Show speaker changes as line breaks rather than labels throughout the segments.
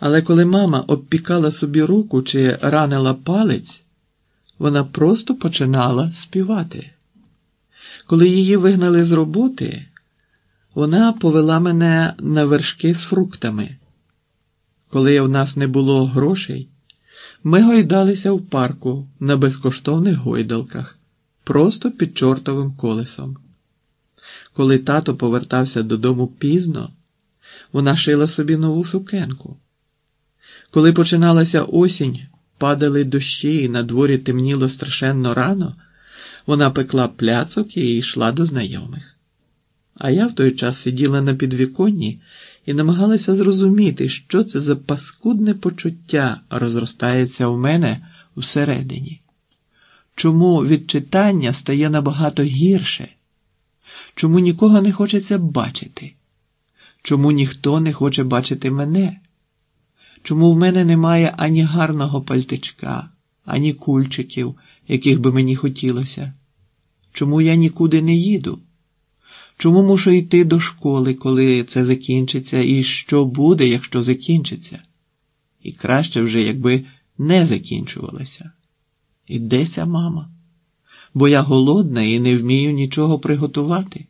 Але коли мама обпікала собі руку чи ранила палець, вона просто починала співати. Коли її вигнали з роботи, вона повела мене на вершки з фруктами. Коли в нас не було грошей, ми гойдалися в парку на безкоштовних гойдалках, просто під чортовим колесом. Коли тато повертався додому пізно, вона шила собі нову сукенку. Коли починалася осінь, падали дощі і на дворі темніло страшенно рано, вона пекла пляцок і йшла до знайомих. А я в той час сиділа на підвіконні і намагалася зрозуміти, що це за паскудне почуття розростається в мене всередині. Чому від читання стає набагато гірше? Чому нікого не хочеться бачити? Чому ніхто не хоче бачити мене? Чому в мене немає ані гарного пальтичка, ані кульчиків, яких би мені хотілося? Чому я нікуди не їду? Чому мушу йти до школи, коли це закінчиться, і що буде, якщо закінчиться? І краще вже, якби не закінчувалося. І де ця мама? Бо я голодна і не вмію нічого приготувати,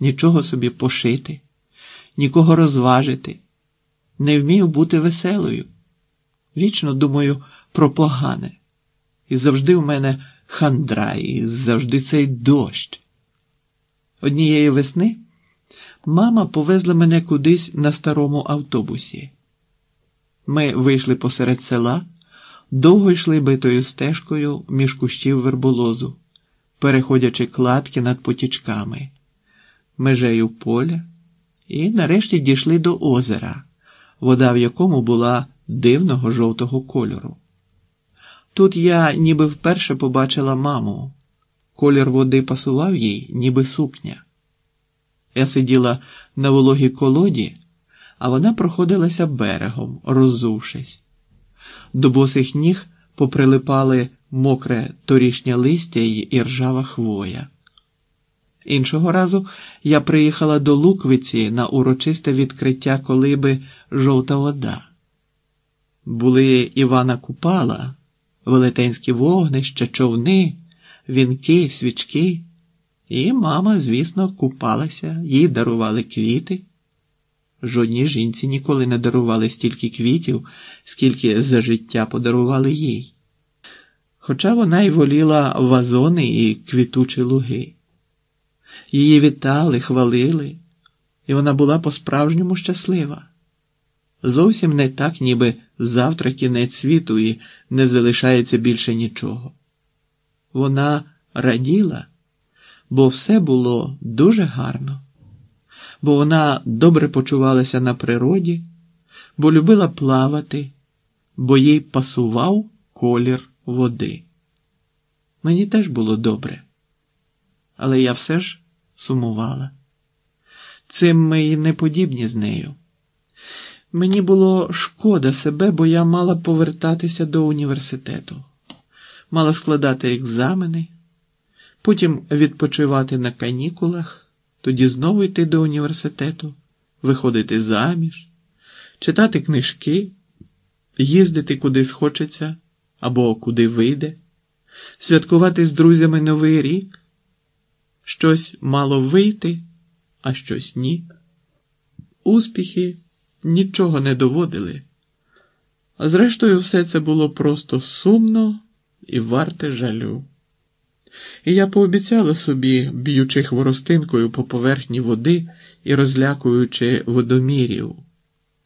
нічого собі пошити, нікого розважити, не вмію бути веселою. Вічно думаю про погане. І завжди в мене хандра, і завжди цей дощ. Однієї весни мама повезла мене кудись на старому автобусі. Ми вийшли посеред села, довго йшли битою стежкою між кущів верболозу, переходячи кладки над потічками, межею поля, і нарешті дійшли до озера, вода в якому була дивного жовтого кольору. Тут я ніби вперше побачила маму. Колір води пасував їй, ніби сукня. Я сиділа на вологій колоді, а вона проходилася берегом, роззувшись. До босих ніг поприлипали мокре торішнє листя й іржава хвоя. Іншого разу я приїхала до Луквиці на урочисте відкриття колиби жовта вода. Були Івана Купала, велетенські вогнища, човни вінки, свічки, і мама, звісно, купалася, їй дарували квіти. Жодній жінці ніколи не дарували стільки квітів, скільки за життя подарували їй. Хоча вона й воліла вазони і квітучі луги. Її вітали, хвалили, і вона була по-справжньому щаслива. Зовсім не так, ніби завтра кінець світу і не залишається більше нічого. Вона раділа, бо все було дуже гарно, бо вона добре почувалася на природі, бо любила плавати, бо їй пасував колір води. Мені теж було добре, але я все ж сумувала. Цим ми й не подібні з нею. Мені було шкода себе, бо я мала повертатися до університету мала складати екзамени, потім відпочивати на канікулах, тоді знову йти до університету, виходити заміж, читати книжки, їздити куди схочеться або куди вийде, святкувати з друзями Новий рік. Щось мало вийти, а щось ні. Успіхи нічого не доводили. А зрештою, все це було просто сумно і варте жалю. І я пообіцяла собі, б'ючи хворостинкою по поверхні води і розлякуючи водомірів,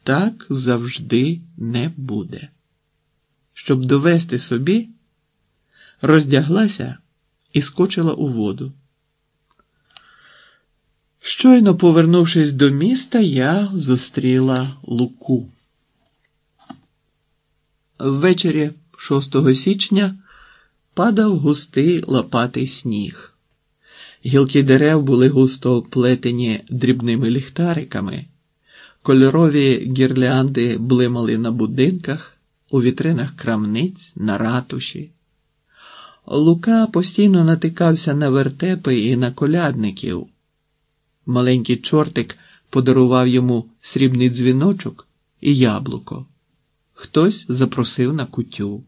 так завжди не буде. Щоб довести собі, роздяглася і скочила у воду. Щойно повернувшись до міста, я зустріла Луку. Ввечері 6 січня падав густий лопатий сніг. Гілки дерев були густо плетені дрібними ліхтариками, кольорові гірлянди блимали на будинках, у вітринах крамниць, на ратуші. Лука постійно натикався на вертепи і на колядників. Маленький чортик подарував йому срібний дзвіночок і яблуко. хтось запросив на кутю.